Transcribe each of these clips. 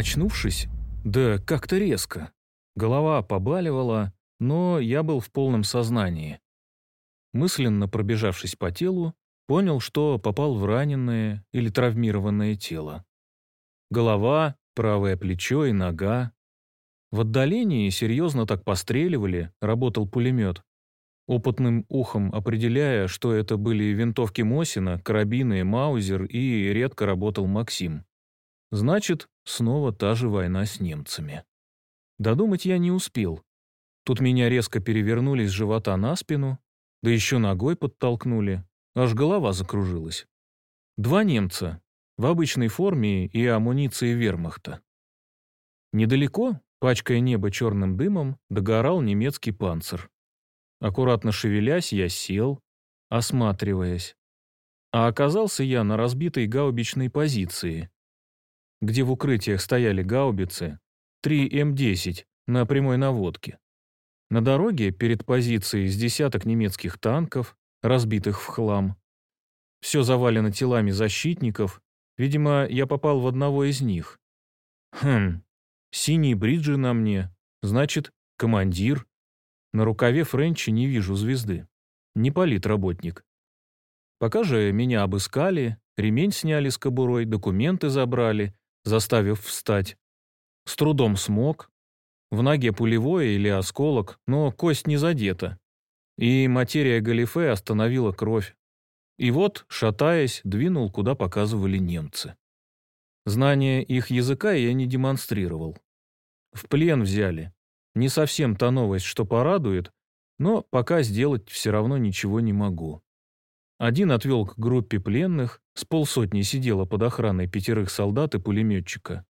Очнувшись, да как-то резко. Голова побаливала, но я был в полном сознании. Мысленно пробежавшись по телу, понял, что попал в раненое или травмированное тело. Голова, правое плечо и нога. В отдалении серьезно так постреливали, работал пулемет. Опытным ухом определяя, что это были винтовки Мосина, карабины, Маузер и редко работал Максим. Значит, снова та же война с немцами. Додумать я не успел. Тут меня резко перевернули с живота на спину, да еще ногой подтолкнули, аж голова закружилась. Два немца, в обычной форме и амуниции вермахта. Недалеко, пачкая небо черным дымом, догорал немецкий панцир. Аккуратно шевелясь, я сел, осматриваясь. А оказался я на разбитой гаубичной позиции, где в укрытиях стояли гаубицы, 3 М-10 на прямой наводке. На дороге перед позицией с десяток немецких танков, разбитых в хлам. Все завалено телами защитников. Видимо, я попал в одного из них. Хм, синие бриджи на мне. Значит, командир. На рукаве Френча не вижу звезды. Не политработник. Пока же меня обыскали, ремень сняли с кобурой, документы забрали, заставив встать. С трудом смог. В ноге пулевое или осколок, но кость не задета. И материя галифе остановила кровь. И вот, шатаясь, двинул, куда показывали немцы. Знание их языка я не демонстрировал. В плен взяли. Не совсем та новость, что порадует, но пока сделать все равно ничего не могу. Один отвел к группе пленных, с полсотни сидело под охраной пятерых солдат и пулеметчика.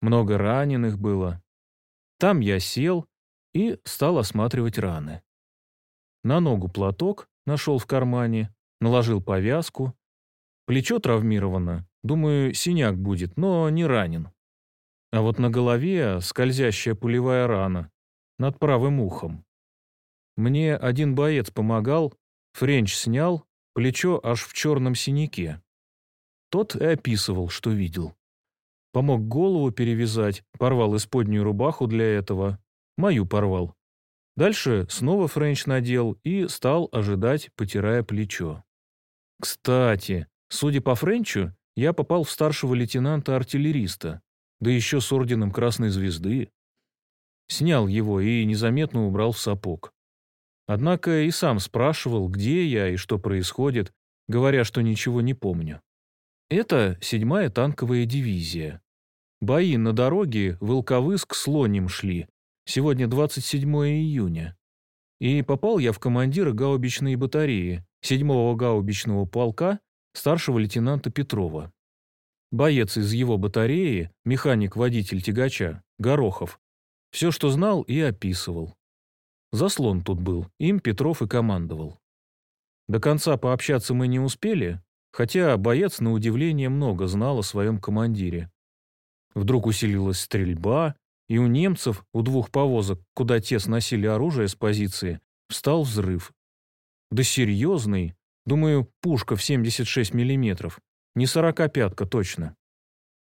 Много раненых было. Там я сел и стал осматривать раны. На ногу платок нашел в кармане, наложил повязку. Плечо травмировано, думаю, синяк будет, но не ранен. А вот на голове скользящая пулевая рана над правым ухом. Мне один боец помогал, френч снял, плечо аж в черном синяке. Тот и описывал, что видел. Помог голову перевязать, порвал исподнюю рубаху для этого, мою порвал. Дальше снова френч надел и стал ожидать, потирая плечо. Кстати, судя по френчу, я попал в старшего лейтенанта-артиллериста да еще с орденом Красной Звезды. Снял его и незаметно убрал в сапог. Однако и сам спрашивал, где я и что происходит, говоря, что ничего не помню. Это седьмая танковая дивизия. Бои на дороге Волковыск-Слоним шли. Сегодня 27 июня. И попал я в командира гаубичной батареи, седьмого гаубичного полка старшего лейтенанта Петрова. Боец из его батареи, механик-водитель тягача, Горохов, все, что знал, и описывал. Заслон тут был, им Петров и командовал. До конца пообщаться мы не успели, хотя боец, на удивление, много знал о своем командире. Вдруг усилилась стрельба, и у немцев, у двух повозок, куда те сносили оружие с позиции, встал взрыв. Да серьезный, думаю, пушка в 76 миллиметров, не сорокопятка точно.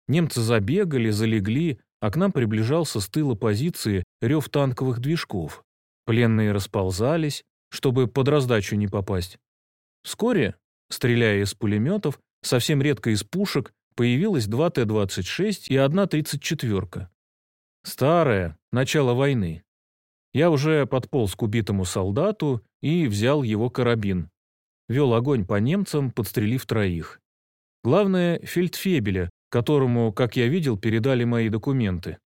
Немцы забегали, залегли, а к нам приближался с тыла позиции рев танковых движков. Пленные расползались, чтобы под раздачу не попасть. Вскоре, стреляя из пулеметов, совсем редко из пушек, появилось два Т-26 и одна 34-ка. Старая, начало войны. Я уже подполз к убитому солдату и взял его карабин. Вел огонь по немцам, подстрелив троих. Главное, фельдфебеля, которому, как я видел, передали мои документы.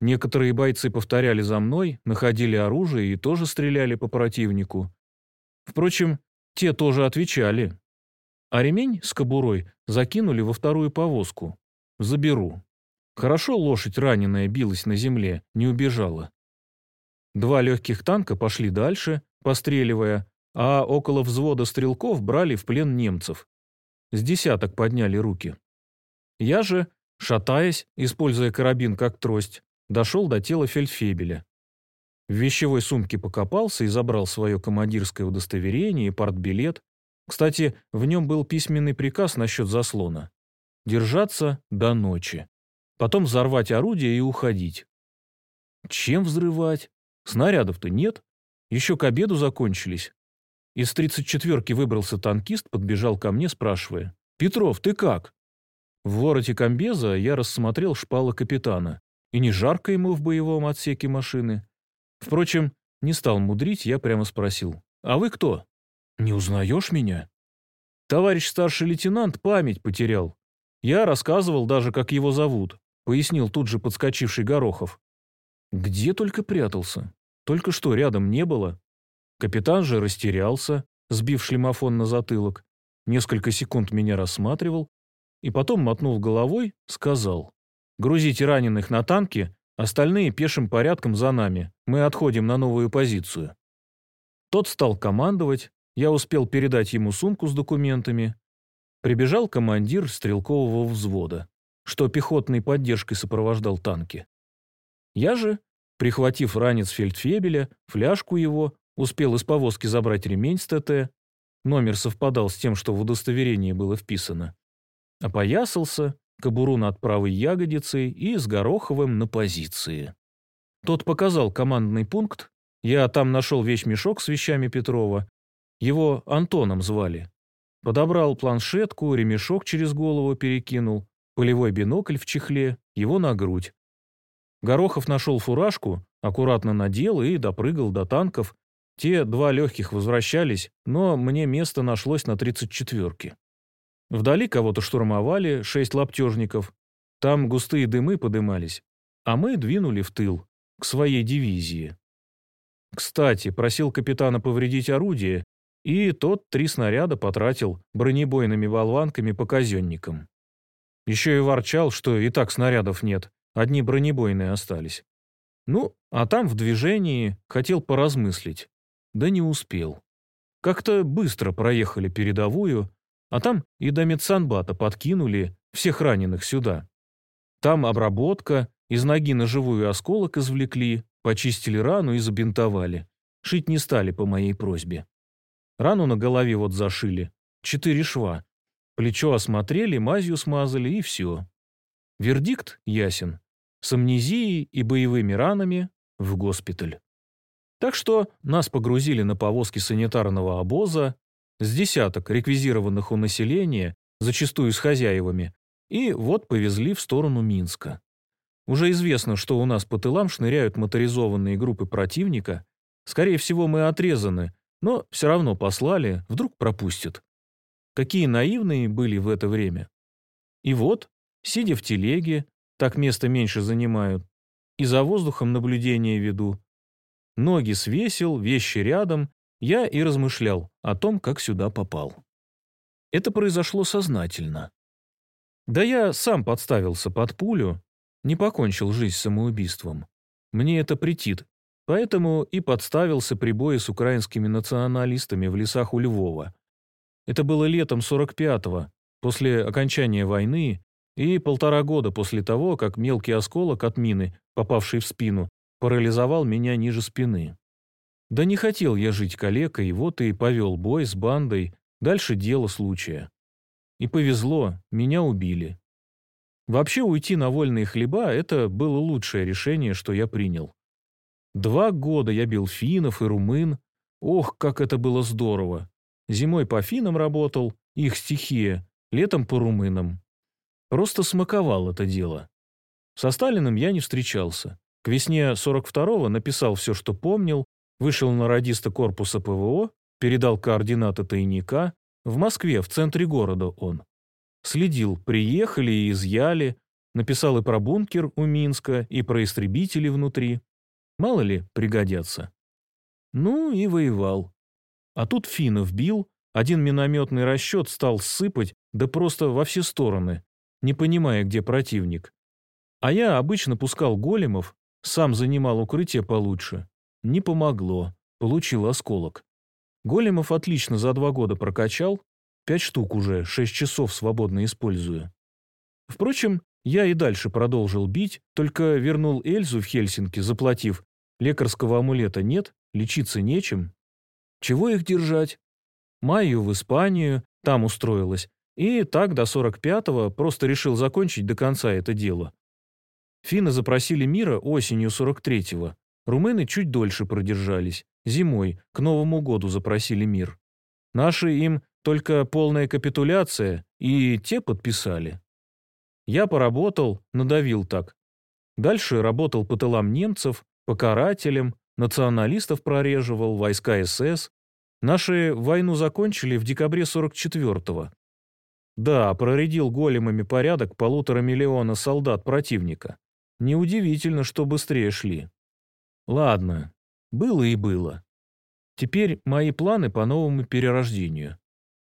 Некоторые бойцы повторяли за мной, находили оружие и тоже стреляли по противнику. Впрочем, те тоже отвечали. А ремень с кобурой закинули во вторую повозку. Заберу. Хорошо лошадь раненая билась на земле, не убежала. Два легких танка пошли дальше, постреливая, а около взвода стрелков брали в плен немцев. С десяток подняли руки. Я же, шатаясь, используя карабин как трость, дошел до тела фельдфебеля. В вещевой сумке покопался и забрал свое командирское удостоверение и партбилет. Кстати, в нем был письменный приказ насчет заслона. Держаться до ночи. потом взорвать орудие и уходить. Чем взрывать? Снарядов-то нет. Еще к обеду закончились. Из 34-ки выбрался танкист, подбежал ко мне, спрашивая. «Петров, ты как?» В вороте комбеза я рассмотрел шпалы капитана. И не жарко ему в боевом отсеке машины. Впрочем, не стал мудрить, я прямо спросил. «А вы кто?» «Не узнаешь меня?» Товарищ старший лейтенант память потерял. Я рассказывал даже, как его зовут, пояснил тут же подскочивший Горохов. Где только прятался. Только что рядом не было. Капитан же растерялся, сбив шлемофон на затылок. Несколько секунд меня рассматривал и потом, мотнув головой, сказал. «Грузите раненых на танки, остальные пешим порядком за нами. Мы отходим на новую позицию». Тот стал командовать, я успел передать ему сумку с документами. Прибежал командир стрелкового взвода, что пехотной поддержкой сопровождал танки. Я же, прихватив ранец фельдфебеля, фляжку его, успел из повозки забрать ремень с ТТ, номер совпадал с тем, что в удостоверении было вписано, опоясался, кобуру над правой ягодицей и с Гороховым на позиции. Тот показал командный пункт, я там нашел вещмешок с вещами Петрова, его Антоном звали. Подобрал планшетку, ремешок через голову перекинул, полевой бинокль в чехле, его на грудь. Горохов нашел фуражку, аккуратно надел и допрыгал до танков. Те два легких возвращались, но мне место нашлось на 34-ке. Вдали кого-то штурмовали, шесть лаптежников. Там густые дымы подымались. А мы двинули в тыл, к своей дивизии. Кстати, просил капитана повредить орудие, и тот три снаряда потратил бронебойными болванками по казенникам. Еще и ворчал, что и так снарядов нет, одни бронебойные остались. Ну, а там в движении хотел поразмыслить, да не успел. Как-то быстро проехали передовую, а там и до медсанбата подкинули всех раненых сюда. Там обработка, из ноги на живую осколок извлекли, почистили рану и забинтовали. Шить не стали по моей просьбе. Рану на голове вот зашили. Четыре шва. Плечо осмотрели, мазью смазали и все. Вердикт ясен. С амнезией и боевыми ранами в госпиталь. Так что нас погрузили на повозки санитарного обоза, с десяток реквизированных у населения, зачастую с хозяевами, и вот повезли в сторону Минска. Уже известно, что у нас по тылам шныряют моторизованные группы противника. Скорее всего, мы отрезаны, но все равно послали, вдруг пропустят. Какие наивные были в это время. И вот, сидя в телеге, так место меньше занимают, и за воздухом наблюдение веду. Ноги свесил, вещи рядом, я и размышлял о том, как сюда попал. Это произошло сознательно. Да я сам подставился под пулю, не покончил жизнь самоубийством. Мне это претит, Поэтому и подставился при бое с украинскими националистами в лесах у Львова. Это было летом 45-го, после окончания войны, и полтора года после того, как мелкий осколок от мины, попавший в спину, парализовал меня ниже спины. Да не хотел я жить калекой, вот и повел бой с бандой, дальше дело случая. И повезло, меня убили. Вообще уйти на вольные хлеба – это было лучшее решение, что я принял. Два года я бил финнов и румын. Ох, как это было здорово. Зимой по финнам работал, их стихия, летом по румынам. Просто смаковал это дело. Со Сталиным я не встречался. К весне 42-го написал все, что помнил, вышел на радиста корпуса ПВО, передал координаты тайника. В Москве, в центре города он. Следил, приехали и изъяли, написал и про бункер у Минска, и про истребители внутри. Мало ли, пригодятся. Ну и воевал. А тут финнов бил, один минометный расчет стал сыпать, да просто во все стороны, не понимая, где противник. А я обычно пускал големов, сам занимал укрытие получше. Не помогло, получил осколок. Големов отлично за два года прокачал, пять штук уже, шесть часов свободно использую. Впрочем, я и дальше продолжил бить, только вернул Эльзу в Хельсинки, заплатив Лекарского амулета нет, лечиться нечем. Чего их держать? Майю в Испанию, там устроилась. И так до 45-го просто решил закончить до конца это дело. Финны запросили мира осенью 43-го. Румыны чуть дольше продержались. Зимой, к Новому году запросили мир. Наши им только полная капитуляция, и те подписали. Я поработал, надавил так. Дальше работал по тылам немцев, по карателям, националистов прореживал, войска СС. Наши войну закончили в декабре 44-го. Да, проредил големами порядок полутора миллиона солдат противника. Неудивительно, что быстрее шли. Ладно, было и было. Теперь мои планы по новому перерождению.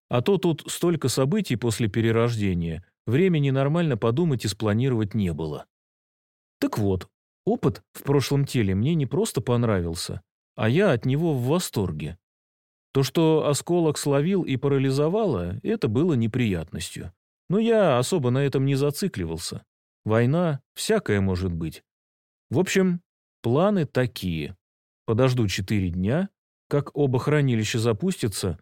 А то тут столько событий после перерождения, времени нормально подумать и спланировать не было. Так вот, опыт в прошлом теле мне не просто понравился, а я от него в восторге. То, что осколок словил и парализовало, это было неприятностью. Но я особо на этом не зацикливался. Война, всякое может быть. В общем, планы такие. Подожду четыре дня, как оба хранилища запустятся,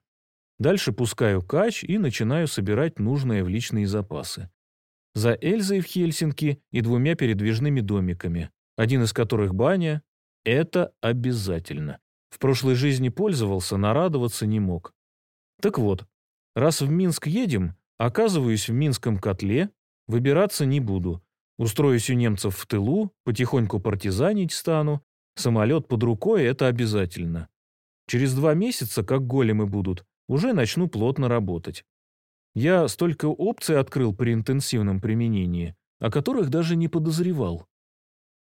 дальше пускаю кач и начинаю собирать нужное в личные запасы. За Эльзой в Хельсинки и двумя передвижными домиками, один из которых баня. Это обязательно. В прошлой жизни пользовался, нарадоваться не мог. Так вот, раз в Минск едем, оказываюсь в Минском котле, выбираться не буду. Устроюсь у немцев в тылу, потихоньку партизанить стану. Самолет под рукой – это обязательно. Через два месяца, как големы будут, уже начну плотно работать. Я столько опций открыл при интенсивном применении, о которых даже не подозревал.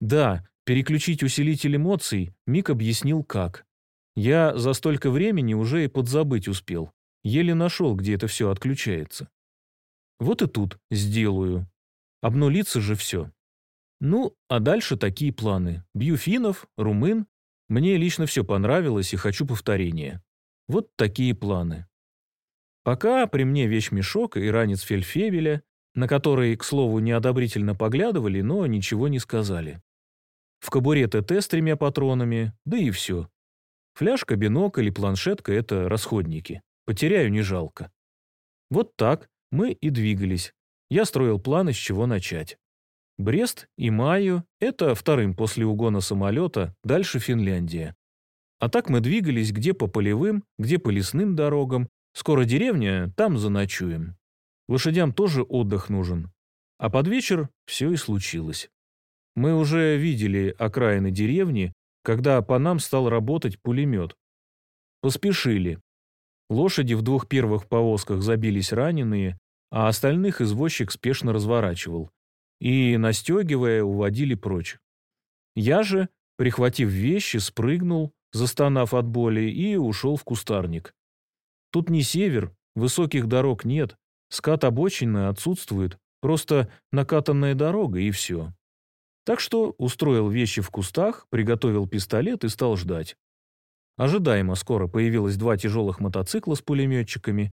Да, переключить усилитель эмоций Мик объяснил как. Я за столько времени уже и подзабыть успел. Еле нашел, где это все отключается. Вот и тут сделаю. Обнулиться же все. Ну, а дальше такие планы. Бью финнов, румын. Мне лично все понравилось и хочу повторения. Вот такие планы. Пока при мне вещмешок и ранец фельфебеля, на который, к слову, неодобрительно поглядывали, но ничего не сказали. В кобуре ТТ с тремя патронами, да и все. Фляжка, бинокль и планшетка — это расходники. Потеряю не жалко. Вот так мы и двигались, я строил планы, с чего начать. Брест и Майю – это вторым после угона самолета, дальше Финляндия. А так мы двигались где по полевым, где по лесным дорогам. Скоро деревня, там заночуем. Лошадям тоже отдых нужен. А под вечер все и случилось. Мы уже видели окраины деревни, когда по нам стал работать пулемет. Поспешили. Лошади в двух первых повозках забились раненые, а остальных извозчик спешно разворачивал. И, настегивая, уводили прочь. Я же, прихватив вещи, спрыгнул, застонав от боли, и ушел в кустарник. Тут не север, высоких дорог нет, скат обочины отсутствует, просто накатанная дорога и все. Так что устроил вещи в кустах, приготовил пистолет и стал ждать. Ожидаемо скоро появилось два тяжелых мотоцикла с пулеметчиками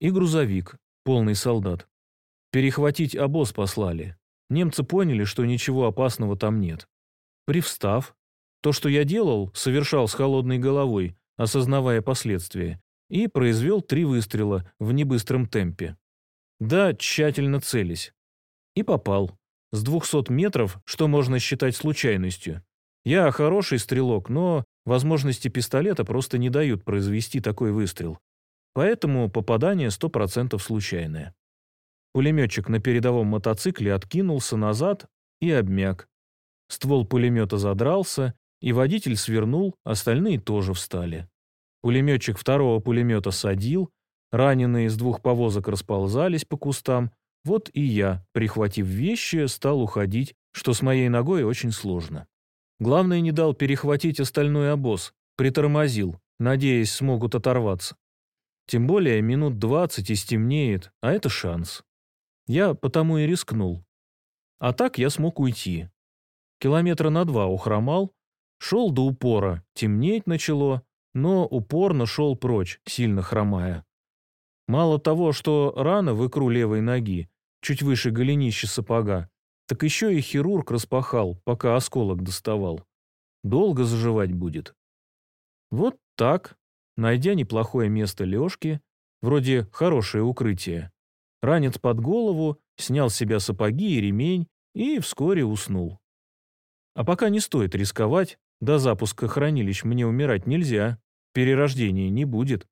и грузовик, полный солдат. Перехватить обоз послали. Немцы поняли, что ничего опасного там нет. Привстав, то, что я делал, совершал с холодной головой, осознавая последствия, и произвел три выстрела в небыстром темпе. Да, тщательно целясь. И попал. С 200 метров, что можно считать случайностью. Я хороший стрелок, но возможности пистолета просто не дают произвести такой выстрел. Поэтому попадание 100% случайное. Пулеметчик на передовом мотоцикле откинулся назад и обмяк. Ствол пулемета задрался, и водитель свернул, остальные тоже встали. Пулеметчик второго пулемета садил, раненые из двух повозок расползались по кустам, вот и я, прихватив вещи, стал уходить, что с моей ногой очень сложно. Главное, не дал перехватить остальной обоз, притормозил, надеясь, смогут оторваться. Тем более минут двадцать и стемнеет, а это шанс. Я потому и рискнул. А так я смог уйти. Километра на два ухромал, шел до упора, темнеть начало, но упорно шел прочь, сильно хромая. Мало того, что рана в икру левой ноги, чуть выше голенища сапога, так еще и хирург распахал, пока осколок доставал. Долго заживать будет. Вот так, Найдя неплохое место лёжки, вроде хорошее укрытие, ранец под голову, снял с себя сапоги и ремень и вскоре уснул. А пока не стоит рисковать, до запуска хранилищ мне умирать нельзя, перерождения не будет.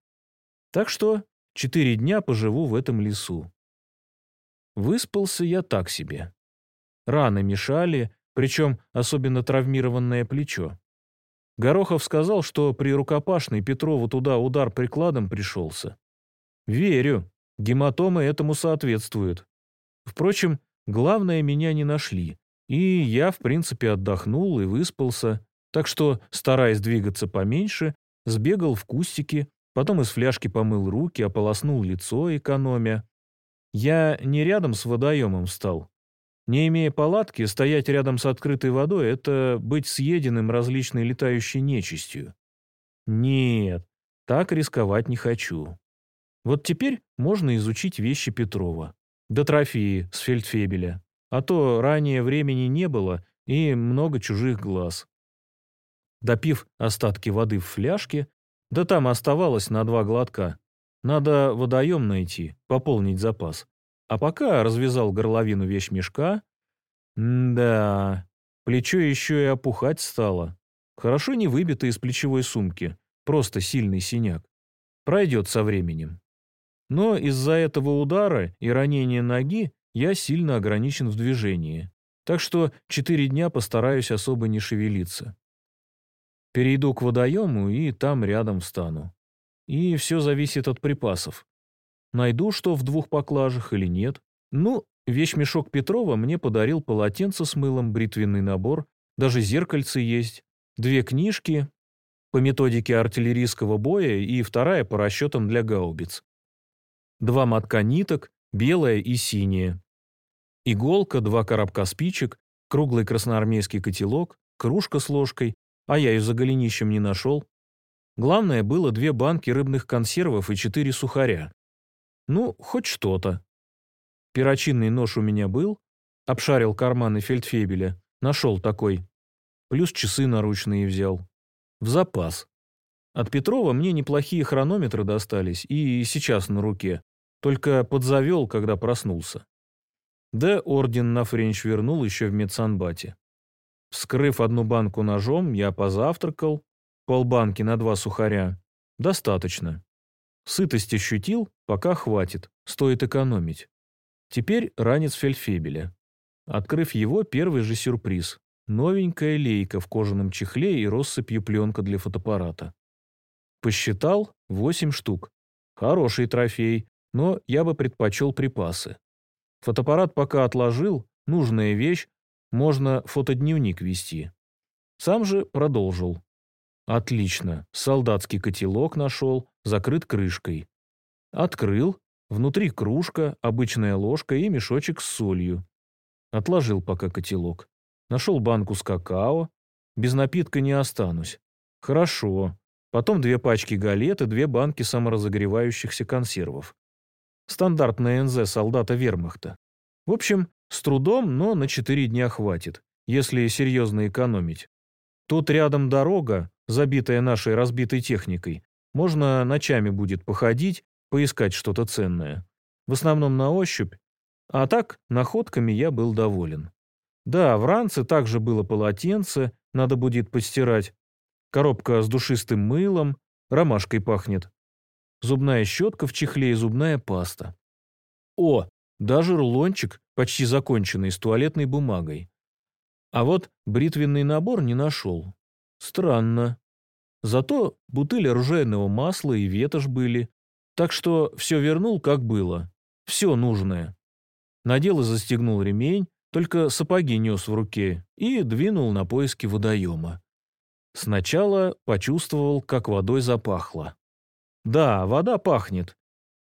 Так что четыре дня поживу в этом лесу. Выспался я так себе. Раны мешали, причем особенно травмированное плечо. Горохов сказал, что при рукопашной Петрову туда удар прикладом пришелся. Верю, гематомы этому соответствуют. Впрочем, главное, меня не нашли, и я, в принципе, отдохнул и выспался, так что, стараясь двигаться поменьше, сбегал в кустики, потом из фляжки помыл руки, ополоснул лицо, экономя. Я не рядом с водоемом стал, не имея палатки, стоять рядом с открытой водой — это быть съеденным различной летающей нечистью. Нет, так рисковать не хочу. Вот теперь можно изучить вещи Петрова. До трофеи с фельдфебеля. А то ранее времени не было и много чужих глаз. Допив остатки воды в фляжке, да там оставалось на два глотка. Надо водоем найти, пополнить запас. А пока развязал горловину вещмешка... да, плечо еще и опухать стало. Хорошо не выбито из плечевой сумки, просто сильный синяк. Пройдет со временем. Но из-за этого удара и ранения ноги я сильно ограничен в движении. Так что четыре дня постараюсь особо не шевелиться. Перейду к водоему и там рядом встану. И все зависит от припасов. Найду что в двух поклажах или нет. Ну, вещмешок Петрова мне подарил полотенце с мылом, бритвенный набор, даже зеркальце есть, две книжки по методике артиллерийского боя и вторая по расчетам для гаубиц. Два мотка ниток, белая и синяя. Иголка, два коробка спичек, круглый красноармейский котелок, кружка с ложкой, а я ее за голенищем не нашел. Главное было две банки рыбных консервов и четыре сухаря. Ну, хоть что-то. Перочинный нож у меня был, обшарил карманы фельдфебеля, нашел такой. Плюс часы наручные взял. В запас. От Петрова мне неплохие хронометры достались и сейчас на руке, только подзавел, когда проснулся. Да орден на френч вернул еще в медсанбате. Вскрыв одну банку ножом, я позавтракал, полбанки на два сухаря. Достаточно. Сытость ощутил, пока хватит, стоит экономить. Теперь ранец фельдфебеля. Открыв его, первый же сюрприз. Новенькая лейка в кожаном чехле и россыпью пленка для фотоаппарата. Посчитал — восемь штук. Хороший трофей, но я бы предпочел припасы. Фотоаппарат пока отложил, нужная вещь, можно фотодневник вести. Сам же продолжил. Отлично, солдатский котелок нашел, закрыт крышкой. Открыл, внутри кружка, обычная ложка и мешочек с солью. Отложил пока котелок. Нашел банку с какао. Без напитка не останусь. Хорошо. Потом две пачки галет и две банки саморазогревающихся консервов. Стандартная НЗ солдата вермахта. В общем, с трудом, но на четыре дня хватит, если серьезно экономить. Тут рядом дорога, забитая нашей разбитой техникой, можно ночами будет походить, поискать что-то ценное. В основном на ощупь. А так, находками я был доволен. Да, в ранце также было полотенце, надо будет постирать. Коробка с душистым мылом, ромашкой пахнет. Зубная щетка в чехле и зубная паста. О, даже рулончик, почти законченный, с туалетной бумагой. А вот бритвенный набор не нашел. Странно. Зато бутыль оружейного масла и ветошь были. Так что все вернул, как было. Все нужное. Надел и застегнул ремень, только сапоги нес в руке и двинул на поиски водоема. Сначала почувствовал, как водой запахло. Да, вода пахнет.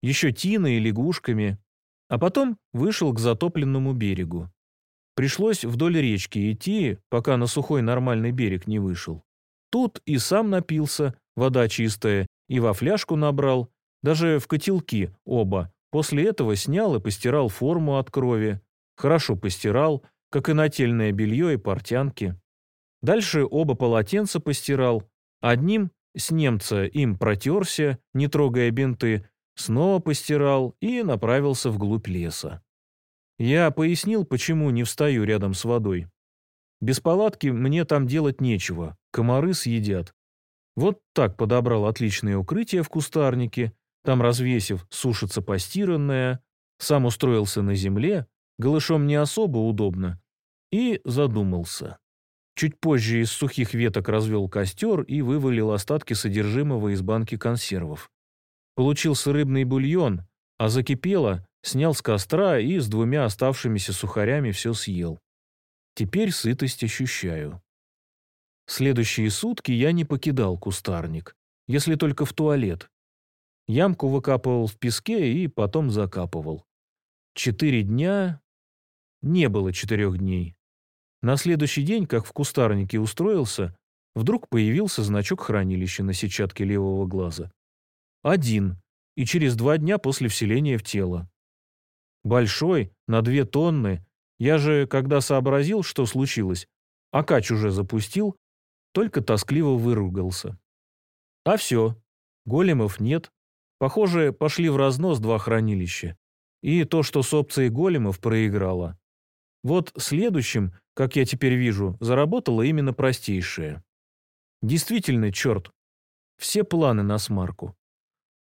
Еще тиной и лягушками. А потом вышел к затопленному берегу. Пришлось вдоль речки идти, пока на сухой нормальный берег не вышел. Тут и сам напился, вода чистая, и во фляжку набрал, даже в котелки оба. После этого снял и постирал форму от крови. Хорошо постирал, как и нательное белье и портянки. Дальше оба полотенца постирал. Одним с немца им протерся, не трогая бинты, снова постирал и направился вглубь леса. Я пояснил, почему не встаю рядом с водой. Без палатки мне там делать нечего, комары съедят. Вот так подобрал отличное укрытие в кустарнике, там развесив, сушится постиранное, сам устроился на земле, голышом не особо удобно, и задумался. Чуть позже из сухих веток развел костер и вывалил остатки содержимого из банки консервов. Получился рыбный бульон, а закипело, снял с костра и с двумя оставшимися сухарями все съел. Теперь сытость ощущаю. Следующие сутки я не покидал кустарник, если только в туалет. Ямку выкапывал в песке и потом закапывал. Четыре дня... Не было четырех дней. На следующий день, как в кустарнике устроился, вдруг появился значок хранилища на сетчатке левого глаза. Один, и через два дня после вселения в тело. Большой, на две тонны. Я же, когда сообразил, что случилось, Акач уже запустил, только тоскливо выругался. А все, големов нет. Похоже, пошли в разнос два хранилища. И то, что с опцией големов проиграло. Вот следующим, как я теперь вижу, заработало именно простейшее. Действительно, черт. Все планы на смарку.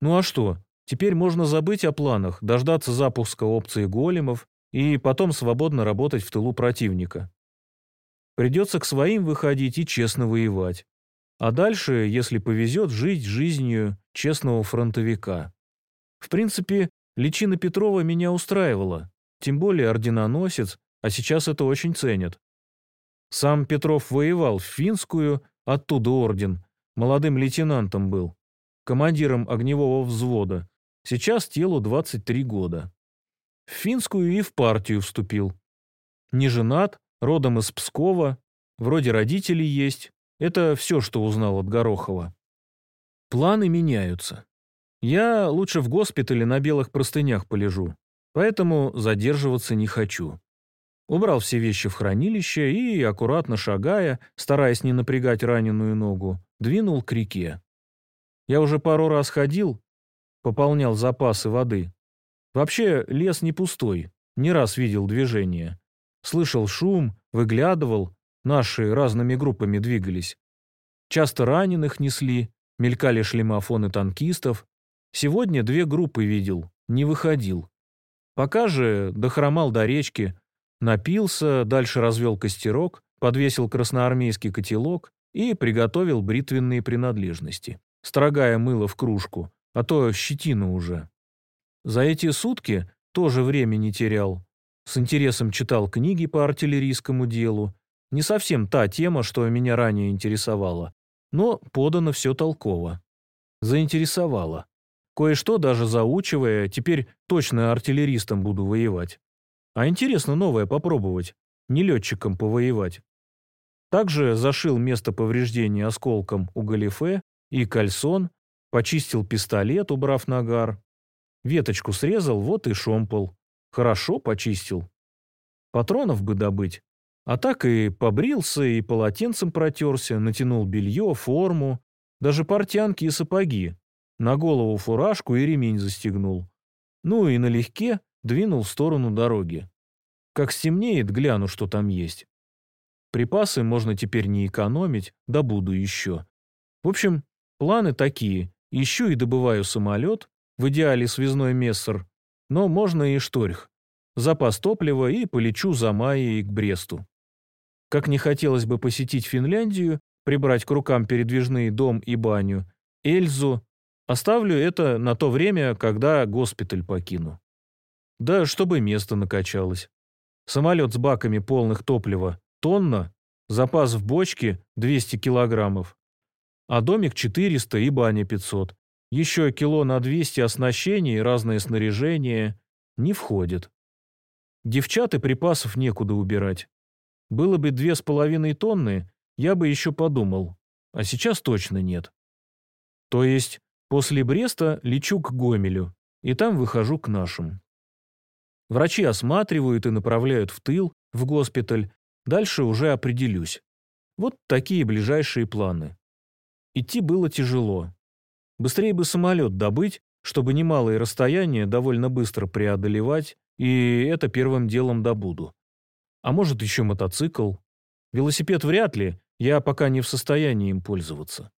Ну а что, теперь можно забыть о планах, дождаться запуска опции големов и потом свободно работать в тылу противника. Придется к своим выходить и честно воевать. А дальше, если повезет, жить жизнью честного фронтовика. В принципе, личина Петрова меня устраивала, тем более орденоносец, а сейчас это очень ценят. Сам Петров воевал в Финскую, оттуда орден, молодым лейтенантом был, командиром огневого взвода, сейчас телу 23 года. В Финскую и в партию вступил. Не женат, родом из Пскова, вроде родителей есть. Это все, что узнал от Горохова. Планы меняются. Я лучше в госпитале на белых простынях полежу, поэтому задерживаться не хочу. Убрал все вещи в хранилище и, аккуратно шагая, стараясь не напрягать раненую ногу, двинул к реке. Я уже пару раз ходил, пополнял запасы воды. Вообще лес не пустой, не раз видел движение. Слышал шум, выглядывал, наши разными группами двигались. Часто раненых несли, мелькали шлемофоны танкистов. Сегодня две группы видел, не выходил. Пока же дохромал до речки, напился, дальше развел костерок, подвесил красноармейский котелок и приготовил бритвенные принадлежности, строгая мыло в кружку, а то щетина уже. За эти сутки тоже время не терял, с интересом читал книги по артиллерийскому делу. Не совсем та тема, что меня ранее интересовала, но подано все толково. Заинтересовало. Кое-что даже заучивая, теперь точно артиллеристом буду воевать. А интересно новое попробовать, не летчиком повоевать. Также зашил место повреждения осколком у галифе и кальсон, почистил пистолет, убрав нагар. Веточку срезал, вот и шомпол. Хорошо почистил. Патронов бы добыть. А так и побрился, и полотенцем протерся, натянул белье, форму, даже портянки и сапоги. На голову фуражку и ремень застегнул. Ну и налегке двинул в сторону дороги. Как стемнеет, гляну, что там есть. Припасы можно теперь не экономить, да буду еще. В общем, планы такие. Ищу и добываю самолет, в идеале связной мессер, но можно и шторх. Запас топлива и полечу за Майей к Бресту. Как не хотелось бы посетить Финляндию, прибрать к рукам передвижный дом и баню, Эльзу, оставлю это на то время, когда госпиталь покину. Да, чтобы место накачалось. Самолет с баками полных топлива – тонна, запас в бочке – 200 килограммов, а домик 400 и баня 500. Еще кило на 200 оснащений разное снаряжение не входит. Девчат и припасов некуда убирать. Было бы две с половиной тонны, я бы еще подумал, а сейчас точно нет. То есть после Бреста лечу к Гомелю, и там выхожу к нашим. Врачи осматривают и направляют в тыл, в госпиталь, дальше уже определюсь. Вот такие ближайшие планы. Идти было тяжело. Быстрее бы самолет добыть, чтобы немалые расстояния довольно быстро преодолевать, и это первым делом добуду. А может, еще мотоцикл. Велосипед вряд ли, я пока не в состоянии им пользоваться.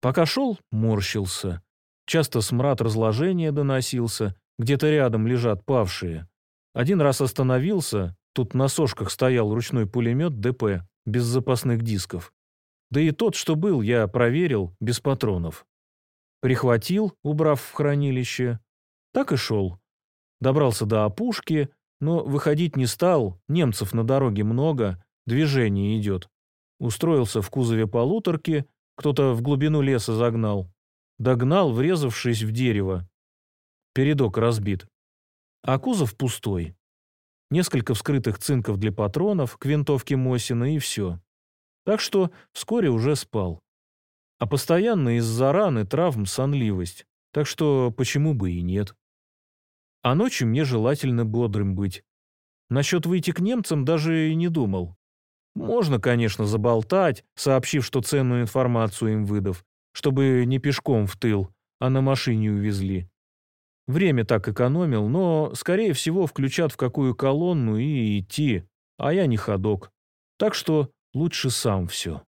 Пока шел, морщился. Часто смрад разложения доносился, где-то рядом лежат павшие. Один раз остановился, тут на сошках стоял ручной пулемет ДП, без запасных дисков. Да и тот, что был, я проверил, без патронов. Прихватил, убрав в хранилище. Так и шел. Добрался до опушки, но выходить не стал, немцев на дороге много, движение идет. Устроился в кузове полуторки, кто-то в глубину леса загнал. Догнал, врезавшись в дерево. Передок разбит. А кузов пустой. Несколько вскрытых цинков для патронов к винтовке Мосина и все. Так что вскоре уже спал. А постоянно из-за раны, травм, сонливость. Так что почему бы и нет. А ночью мне желательно бодрым быть. Насчет выйти к немцам даже и не думал. Можно, конечно, заболтать, сообщив, что ценную информацию им выдав, чтобы не пешком в тыл, а на машине увезли. Время так экономил, но, скорее всего, включат в какую колонну и идти, а я не ходок. Так что лучше сам все.